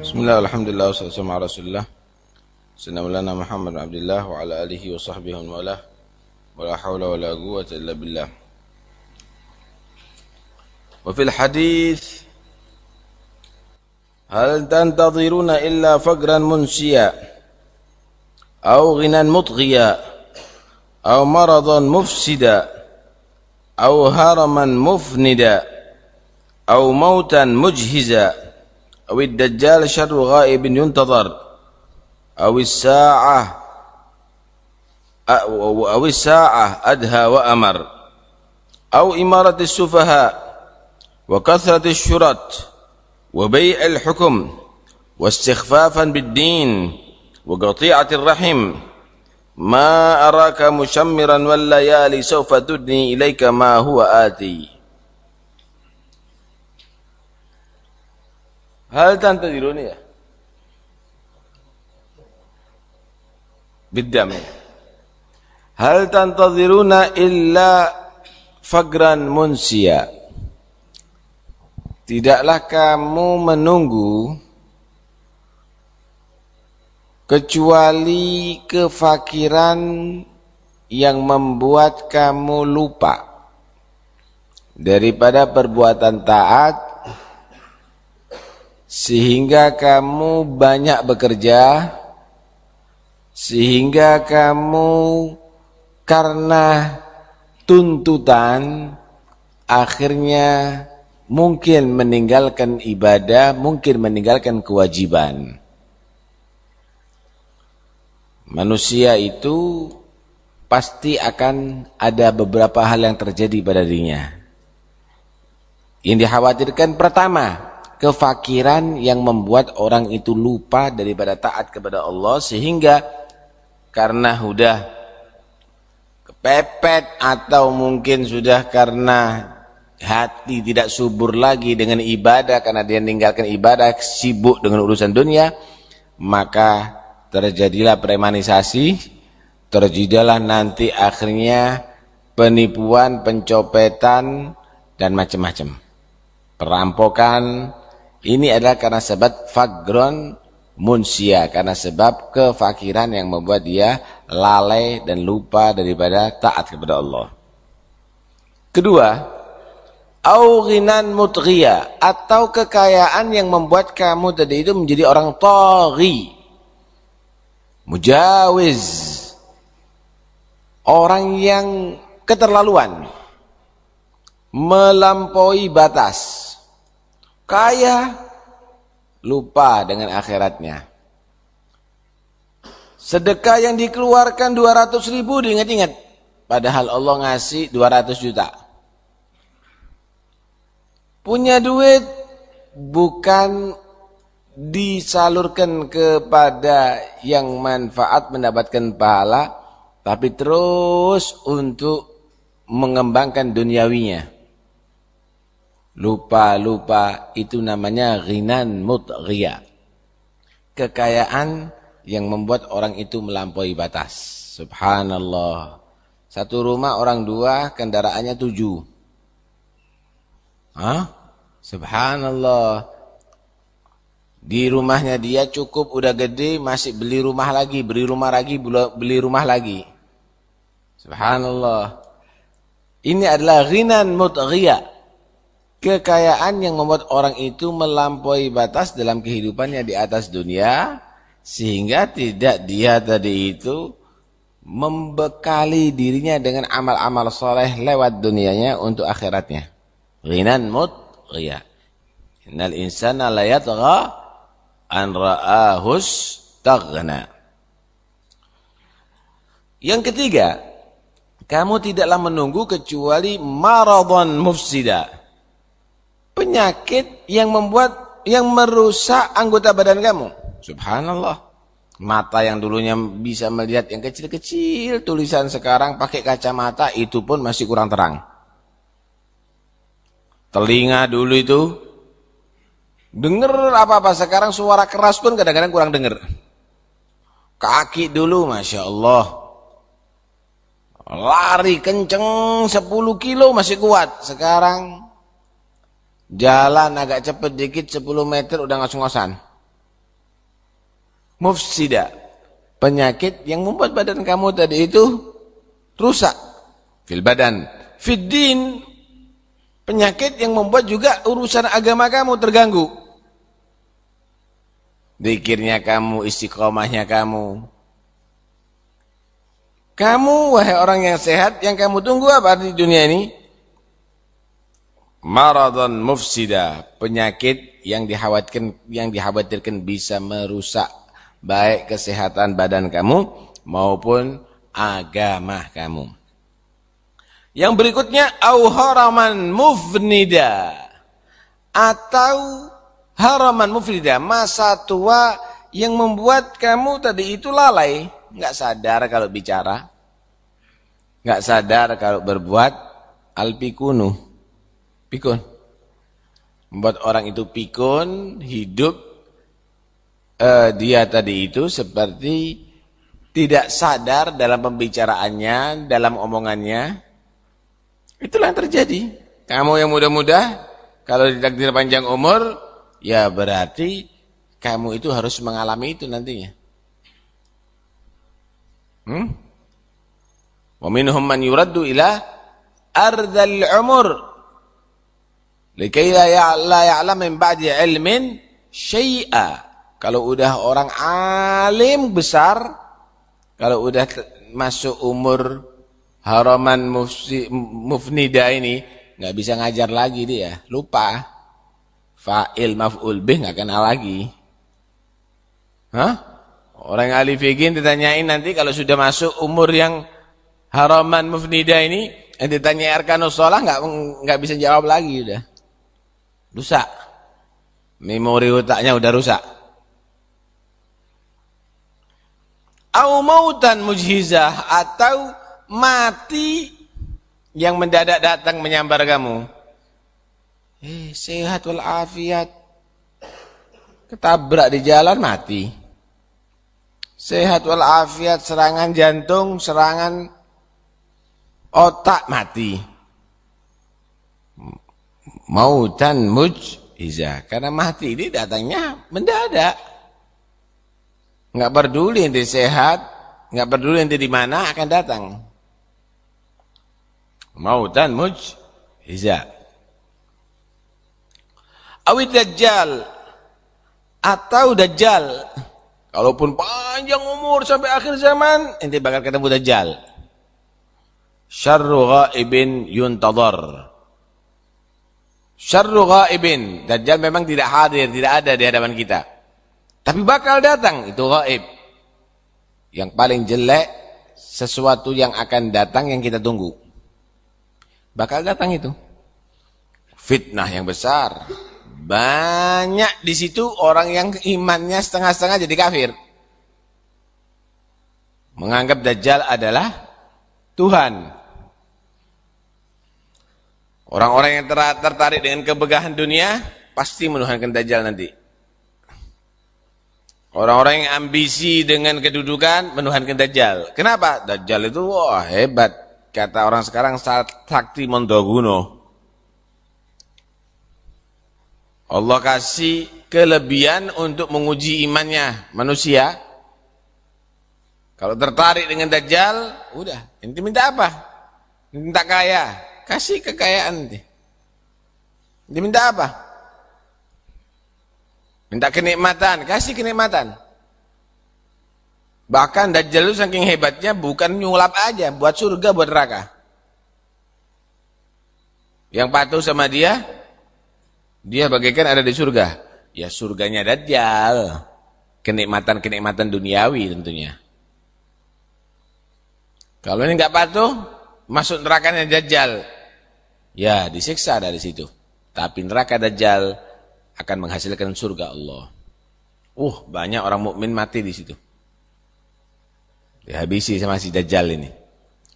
Bismillah, alhamdulillah, wassalamu ala rasulullah Sayyidina Muhammad bin Abdullah wa ala alihi wa sahbihi wa malah wa la hawla wa la quwwata illa billah. Wa fil hadith Hal tantadhiruna illa faqran munsiya Au ghinan mutghiya Au maradan mufsida Au haraman mufnida Au mautan mujhiza أو الدجال شر غائب ينتظر أو الساعة أو الساعة أدهى وأمر أو إمارة السفهاء وكثرة الشرط وبيع الحكم واستخفافا بالدين وقطيعة الرحم ما أراك مشمرا والليالي سوف تدني إليك ما هو آتي. Hal tantadiruni ya? Bidam Hal Hal tantaziruna illa fagran munsia. Tidaklah kamu menunggu kecuali kefakiran yang membuat kamu lupa daripada perbuatan taat sehingga kamu banyak bekerja sehingga kamu karena tuntutan akhirnya mungkin meninggalkan ibadah, mungkin meninggalkan kewajiban. Manusia itu pasti akan ada beberapa hal yang terjadi pada dirinya. Yang dikhawatirkan pertama, kefakiran yang membuat orang itu lupa daripada taat kepada Allah sehingga karena sudah kepepet atau mungkin sudah karena hati tidak subur lagi dengan ibadah karena dia meninggalkan ibadah sibuk dengan urusan dunia maka terjadilah premanisasi terjadilah nanti akhirnya penipuan, pencopetan dan macam-macam. Perampokan ini adalah karena sebab fagron munsia, karena sebab kefakiran yang membuat dia lalai dan lupa daripada taat kepada Allah. Kedua, aughinan mutghiya atau kekayaan yang membuat kamu tadi itu menjadi orang taghi. Mujawiz. Orang yang keterlaluan. Melampaui batas kaya lupa dengan akhiratnya. Sedekah yang dikeluarkan 200 ribu diingat-ingat. Padahal Allah ngasih 200 juta. Punya duit bukan disalurkan kepada yang manfaat mendapatkan pahala. Tapi terus untuk mengembangkan duniawinya. Lupa-lupa itu namanya ghinan mutghiyah. Kekayaan yang membuat orang itu melampaui batas. Subhanallah. Satu rumah orang dua, kendaraannya tujuh. Hah? Subhanallah. Di rumahnya dia cukup udah gede, masih beli rumah lagi, beli rumah lagi, beli rumah lagi. Subhanallah. Ini adalah ghinan mutghiyah kekayaan yang membuat orang itu melampaui batas dalam kehidupannya di atas dunia sehingga tidak dia tadi itu membekali dirinya dengan amal-amal soleh lewat dunianya untuk akhiratnya. Ghinan mut ghiyah. Innal insana la an ra'ahus taghna. Yang ketiga, kamu tidaklah menunggu kecuali maradhan mufsidah penyakit yang membuat yang merusak anggota badan kamu. Subhanallah. Mata yang dulunya bisa melihat yang kecil-kecil, tulisan sekarang pakai kacamata itu pun masih kurang terang. Telinga dulu itu denger apa-apa sekarang suara keras pun kadang-kadang kurang denger. Kaki dulu Masya Allah. Lari kenceng 10 kilo masih kuat. Sekarang Jalan agak cepet dikit 10 meter udah ngos-ngosan. mufsida. Penyakit yang membuat badan kamu tadi itu rusak. Fil badan. Fiddin. Penyakit yang membuat juga urusan agama kamu terganggu. Dikirnya kamu, istiqomahnya kamu. Kamu, wahai orang yang sehat, yang kamu tunggu apa di dunia ini? Maradhan mufsida, penyakit yang dikhawatirkan yang dikhawatirkan bisa merusak baik kesehatan badan kamu maupun agama kamu. Yang berikutnya au haraman mufnida. Atau haraman mufnida, masa tua yang membuat kamu tadi itu lalai, enggak sadar kalau bicara, enggak sadar kalau berbuat alpikunu pikun. Membuat orang itu pikun, hidup uh, dia tadi itu seperti tidak sadar dalam pembicaraannya, dalam omongannya. Itulah yang terjadi. Kamu yang muda-muda, kalau ditakdir panjang umur, ya berarti kamu itu harus mengalami itu nantinya. Hmm? Wa minhum man yuraddu ila ardhal umur Likai la ya'lam min ba'di ilmin syai'a. Kalau udah orang alim besar, kalau udah masuk umur haraman mufsi, mufnida ini, nggak bisa ngajar lagi dia, lupa. Fa'il maf'ul bih nggak kenal lagi. Hah? Orang yang ahli ditanyain nanti kalau sudah masuk umur yang haraman mufnida ini, yang ditanya arkanus nggak nggak bisa jawab lagi udah. Rusak. Memori otaknya udah rusak. Au mautan mujhizah atau mati yang mendadak datang menyambar kamu. Eh, sehat walafiat. Ketabrak di jalan mati. Sehat walafiat, serangan jantung, serangan otak mati mautan mujizah. Karena mati ini datangnya mendadak. Enggak peduli ente sehat, enggak peduli ente di mana akan datang. Mautan mujizah. Awid dajjal atau dajjal. Kalaupun panjang umur sampai akhir zaman, ente bakal ketemu dajjal. Syarru ghaibin yuntadhar. Syarru ghaibin. Dajjal memang tidak hadir, tidak ada di hadapan kita. Tapi bakal datang, itu ghaib. Yang paling jelek, sesuatu yang akan datang yang kita tunggu. Bakal datang itu. Fitnah yang besar. Banyak di situ orang yang imannya setengah-setengah jadi kafir. Menganggap Dajjal adalah Tuhan. Orang-orang yang tertarik dengan kebegahan dunia pasti menuhankan Dajjal nanti. Orang-orang yang ambisi dengan kedudukan menuhankan Dajjal. Kenapa? Dajjal itu wah hebat. Kata orang sekarang sakti mondoguno. Allah kasih kelebihan untuk menguji imannya manusia. Kalau tertarik dengan Dajjal, udah, inti minta apa? Minta kaya, Kasih kekayaan nanti. Diminta apa? Minta kenikmatan, kasih kenikmatan. Bahkan Dajjal itu saking hebatnya bukan nyulap aja, buat surga, buat neraka. Yang patuh sama dia, dia bagaikan ada di surga. Ya surganya Dajjal. Kenikmatan-kenikmatan duniawi tentunya. Kalau ini nggak patuh, masuk nerakanya Dajjal. Ya, disiksa dari situ. Tapi neraka Dajjal akan menghasilkan surga Allah. Uh, banyak orang mukmin mati di situ. Dihabisi sama si Dajjal ini.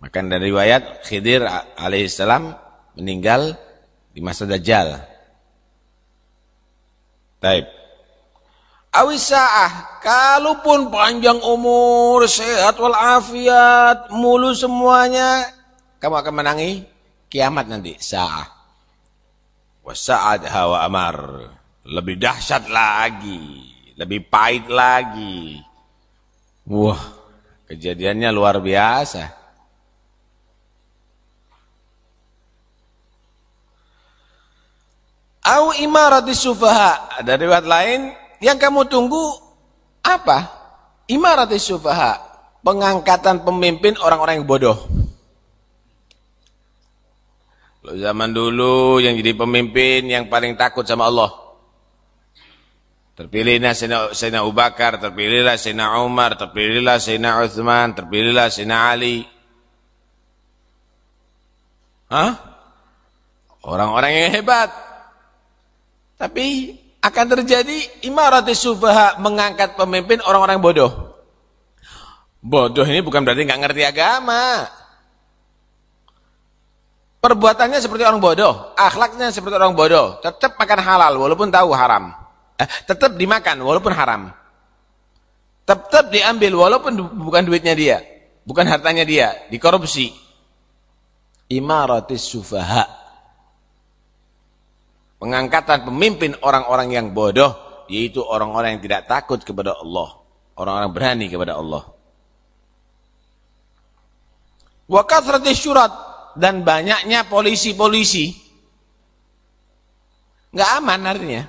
Maka dari riwayat Khidir alaihissalam meninggal di masa Dajjal. Taib. Awisa'ah, kalaupun panjang umur, sehat walafiat, mulu semuanya, kamu akan menangi kiamat nanti sa'ah wasa'ad hawa amar lebih dahsyat lagi lebih pahit lagi Wah, kejadiannya luar biasa. Au imarati sufaha. Ada riwayat lain yang kamu tunggu apa? Imarati sufaha. Pengangkatan pemimpin orang-orang yang bodoh. Zaman dulu yang jadi pemimpin yang paling takut sama Allah. Terpilihlah Sayyidina Abu Bakar, terpilihlah Sayyidina Umar, terpilihlah Sayyidina Uthman, terpilihlah Sayyidina Ali. Hah? Orang-orang yang hebat. Tapi akan terjadi imaratis sufaha mengangkat pemimpin orang-orang bodoh. Bodoh ini bukan berarti nggak ngerti agama. Perbuatannya seperti orang bodoh, akhlaknya seperti orang bodoh, tetap makan halal walaupun tahu haram. Eh, tetap dimakan walaupun haram. Tetap diambil walaupun bukan duitnya dia, bukan hartanya dia, dikorupsi. Imaratis sufaha Pengangkatan pemimpin orang-orang yang bodoh, yaitu orang-orang yang tidak takut kepada Allah. Orang-orang berani kepada Allah. Wa syurat dan banyaknya polisi-polisi. Enggak aman artinya.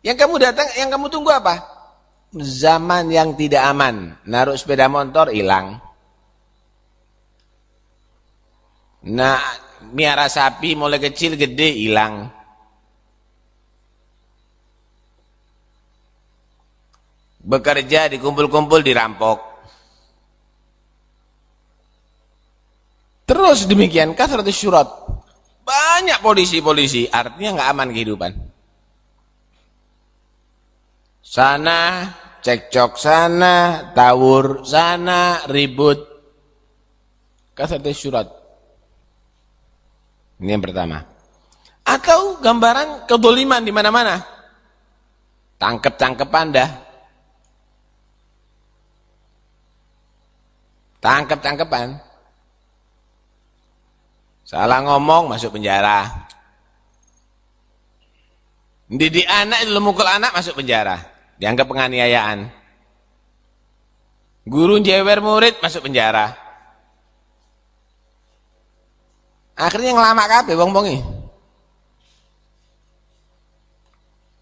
Yang kamu datang, yang kamu tunggu apa? Zaman yang tidak aman. Naruh sepeda motor hilang. Nah, miara sapi mulai kecil gede hilang. bekerja dikumpul-kumpul dirampok. Terus demikian kasratus syurat. Banyak polisi-polisi, artinya nggak aman kehidupan. Sana cekcok sana, tawur sana, ribut. Kasratus syurat. Ini yang pertama. Atau gambaran kedoliman di mana-mana. Tangkep-tangkep Anda. Tangkep-tangkepan. Salah ngomong masuk penjara. Didik anak itu mukul anak masuk penjara. Dianggap penganiayaan. Guru jewer murid masuk penjara. Akhirnya ngelama kabeh wong-wong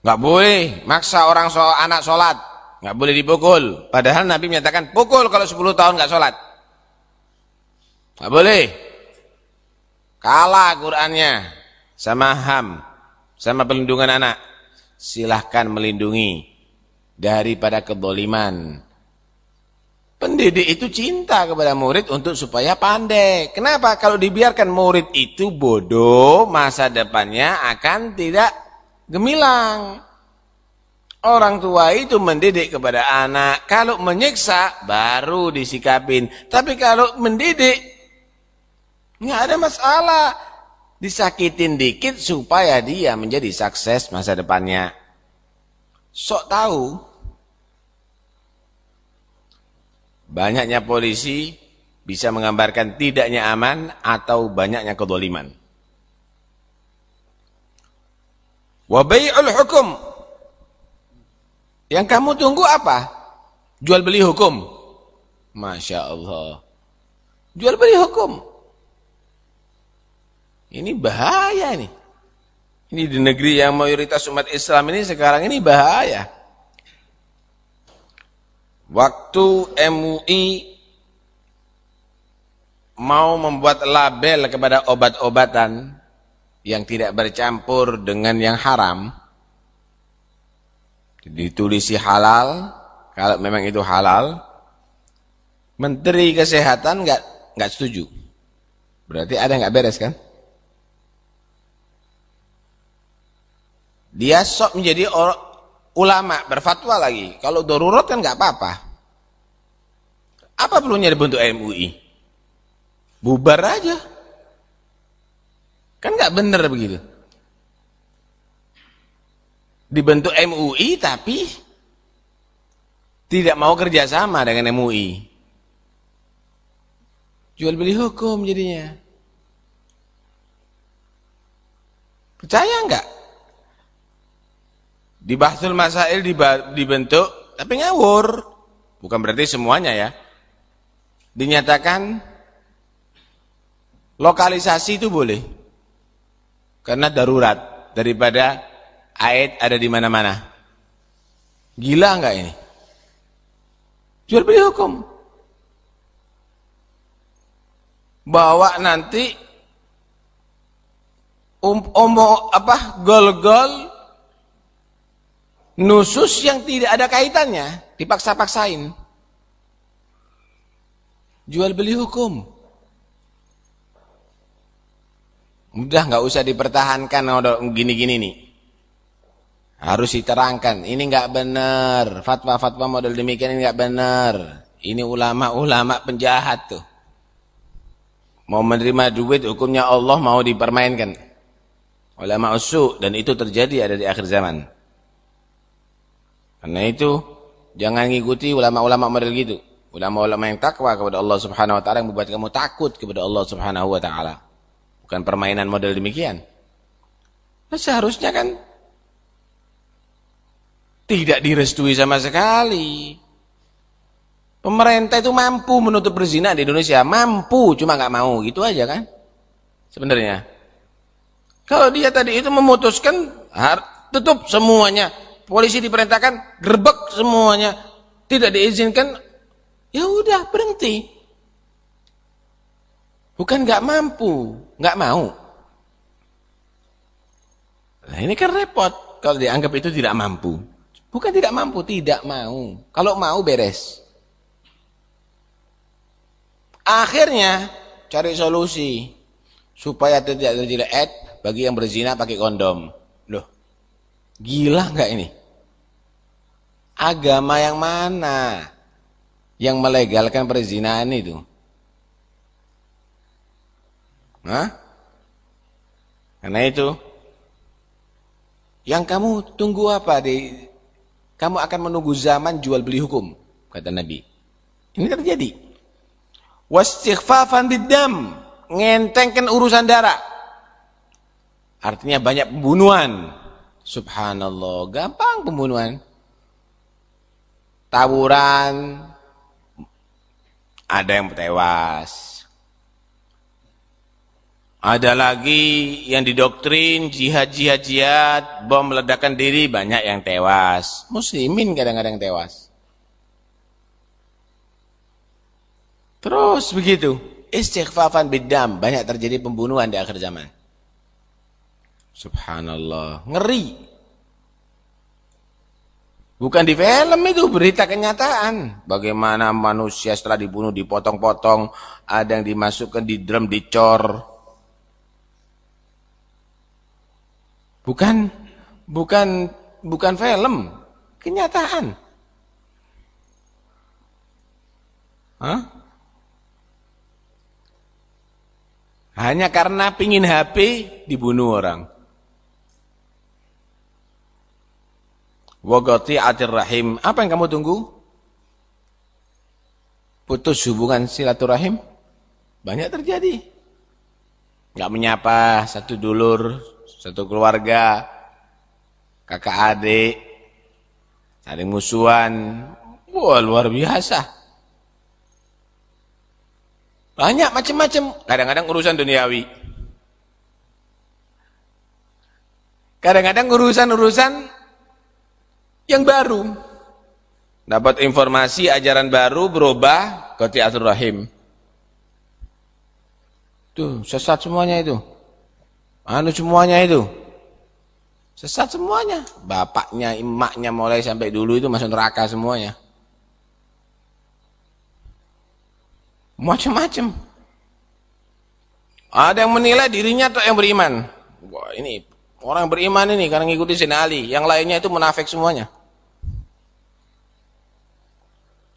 Enggak boleh maksa orang so anak sholat. Enggak boleh dipukul. Padahal Nabi menyatakan pukul kalau 10 tahun enggak sholat. Nggak boleh. Kalah Qurannya sama HAM, sama pelindungan anak. Silahkan melindungi daripada keboliman. Pendidik itu cinta kepada murid untuk supaya pandai. Kenapa? Kalau dibiarkan murid itu bodoh, masa depannya akan tidak gemilang. Orang tua itu mendidik kepada anak. Kalau menyiksa, baru disikapin. Tapi kalau mendidik, Nggak ada masalah. Disakitin dikit supaya dia menjadi sukses masa depannya. Sok tahu. Banyaknya polisi bisa menggambarkan tidaknya aman atau banyaknya kedoliman. Wabai'ul hukum. Yang kamu tunggu apa? Jual beli hukum. Masya Allah. Jual beli hukum. Ini bahaya nih. Ini di negeri yang mayoritas umat Islam ini sekarang ini bahaya. Waktu MUI mau membuat label kepada obat-obatan yang tidak bercampur dengan yang haram, ditulisi halal, kalau memang itu halal, Menteri Kesehatan nggak nggak setuju. Berarti ada nggak beres kan? Dia sok menjadi ulama, berfatwa lagi. Kalau darurat kan nggak apa-apa. Apa perlunya dibentuk MUI? Bubar aja. Kan nggak bener begitu. Dibentuk MUI tapi tidak mau kerjasama dengan MUI. Jual beli hukum jadinya. Percaya enggak? Di bahsul masail dibentuk tapi ngawur. Bukan berarti semuanya ya. Dinyatakan lokalisasi itu boleh. Karena darurat daripada ayat ada di mana-mana. Gila enggak ini? Jual beli hukum. Bawa nanti um, omo apa gol-gol nusus yang tidak ada kaitannya dipaksa-paksain. Jual beli hukum. Udah nggak usah dipertahankan gini-gini nih. Harus diterangkan ini nggak benar. Fatwa-fatwa model demikian ini nggak benar. Ini ulama-ulama penjahat tuh. Mau menerima duit hukumnya Allah mau dipermainkan. Ulama usu dan itu terjadi ada di akhir zaman karena itu jangan ngikuti ulama-ulama model gitu. Ulama-ulama yang takwa kepada Allah Subhanahu wa taala yang membuat kamu takut kepada Allah Subhanahu wa taala. Bukan permainan model demikian. Nah, seharusnya kan tidak direstui sama sekali. Pemerintah itu mampu menutup berzina di Indonesia, mampu, cuma nggak mau, gitu aja kan? Sebenarnya. Kalau dia tadi itu memutuskan tutup semuanya, polisi diperintahkan gerbek semuanya, tidak diizinkan, ya udah berhenti. Bukan nggak mampu, nggak mau. Nah ini kan repot kalau dianggap itu tidak mampu. Bukan tidak mampu, tidak mau. Kalau mau beres. Akhirnya cari solusi supaya tidak terjadi ad bagi yang berzina pakai kondom. Loh, gila nggak ini? Agama yang mana yang melegalkan perzinahan itu? Hah? Karena itu yang kamu tunggu apa di kamu akan menunggu zaman jual beli hukum kata Nabi. Ini terjadi. Wastighfafan bidam, ngentengkan urusan darah. Artinya banyak pembunuhan. Subhanallah, gampang pembunuhan tawuran, ada yang tewas. Ada lagi yang didoktrin jihad-jihad jihad, bom meledakan diri banyak yang tewas. Muslimin kadang-kadang tewas. Terus begitu. Istighfafan bidam, banyak terjadi pembunuhan di akhir zaman. Subhanallah, ngeri. Bukan di film itu, berita kenyataan. Bagaimana manusia setelah dibunuh dipotong-potong, ada yang dimasukkan di drum, dicor. Bukan bukan bukan film, kenyataan. Hah? Hanya karena pingin HP dibunuh orang. Wagati atir rahim. Apa yang kamu tunggu? Putus hubungan silaturahim? Banyak terjadi. Gak menyapa satu dulur, satu keluarga, kakak adik, saling musuhan. Wah luar biasa. Banyak macam-macam. Kadang-kadang urusan duniawi. Kadang-kadang urusan-urusan yang baru. Dapat informasi ajaran baru berubah qati'atur rahim. Tuh, sesat semuanya itu. Anu semuanya itu. Sesat semuanya. Bapaknya, emaknya mulai sampai dulu itu masuk neraka semuanya. Macam-macam. Ada yang menilai dirinya atau yang beriman. Wah, ini orang beriman ini karena ngikuti Ali. Yang lainnya itu munafik semuanya.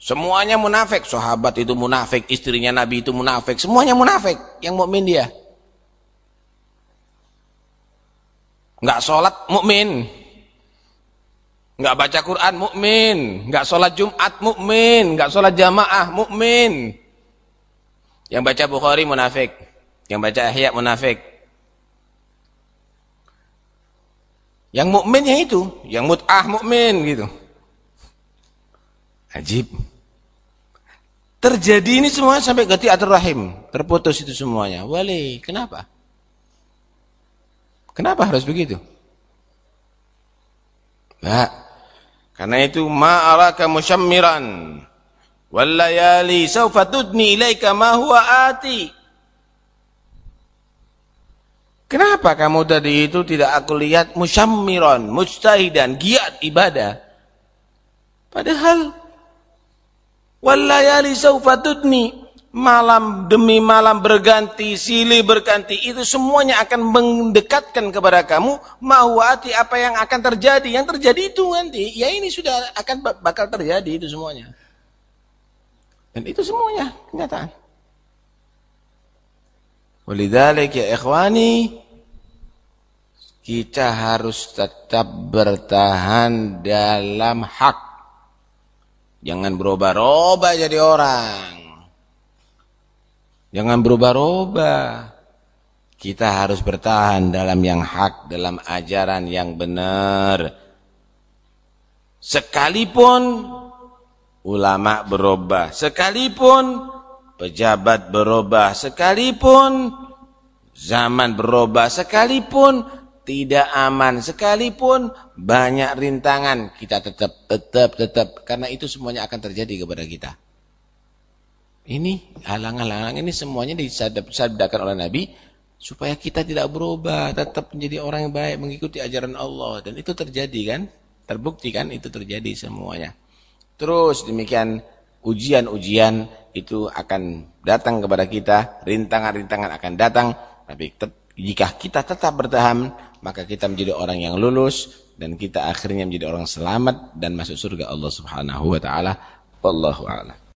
Semuanya munafik, sahabat itu munafik, istrinya Nabi itu munafik, semuanya munafik. Yang mukmin dia. Enggak sholat mukmin. Enggak baca Quran mukmin, enggak sholat Jumat mukmin, enggak sholat jamaah mukmin. Yang baca Bukhari munafik, yang baca Ihya munafik. Yang mukmin yang itu, yang mut'ah mukmin gitu. Ajib. Terjadi ini semuanya sampai atur rahim. Terputus itu semuanya. Wali, kenapa? Kenapa harus begitu? Nah, karena itu ma'araka musyammiran wal layali sawfa tudni ilaika ma huwa ati. Kenapa kamu tadi itu tidak aku lihat musyammiran, mujtahidan, giat ibadah? Padahal wal layali sawfa tudni malam demi malam berganti, silih berganti, itu semuanya akan mendekatkan kepada kamu mahwati apa yang akan terjadi. Yang terjadi itu nanti, ya ini sudah akan bakal terjadi itu semuanya. Dan itu semuanya kenyataan. Walidzalik ya ikhwani, kita harus tetap bertahan dalam hak. Jangan berubah-ubah jadi orang. Jangan berubah-ubah. Kita harus bertahan dalam yang hak, dalam ajaran yang benar. Sekalipun ulama berubah, sekalipun pejabat berubah, sekalipun zaman berubah, sekalipun tidak aman, sekalipun banyak rintangan, kita tetap, tetap, tetap. Karena itu semuanya akan terjadi kepada kita. Ini halangan-halangan ini semuanya disabdakan oleh Nabi supaya kita tidak berubah, tetap menjadi orang yang baik, mengikuti ajaran Allah dan itu terjadi kan? Terbukti kan itu terjadi semuanya. Terus demikian ujian-ujian itu akan datang kepada kita, rintangan-rintangan akan datang, tapi jika kita tetap bertahan, maka kita menjadi orang yang lulus dan kita akhirnya menjadi orang selamat dan masuk surga Allah Subhanahu wa taala. Wallahu a'lam.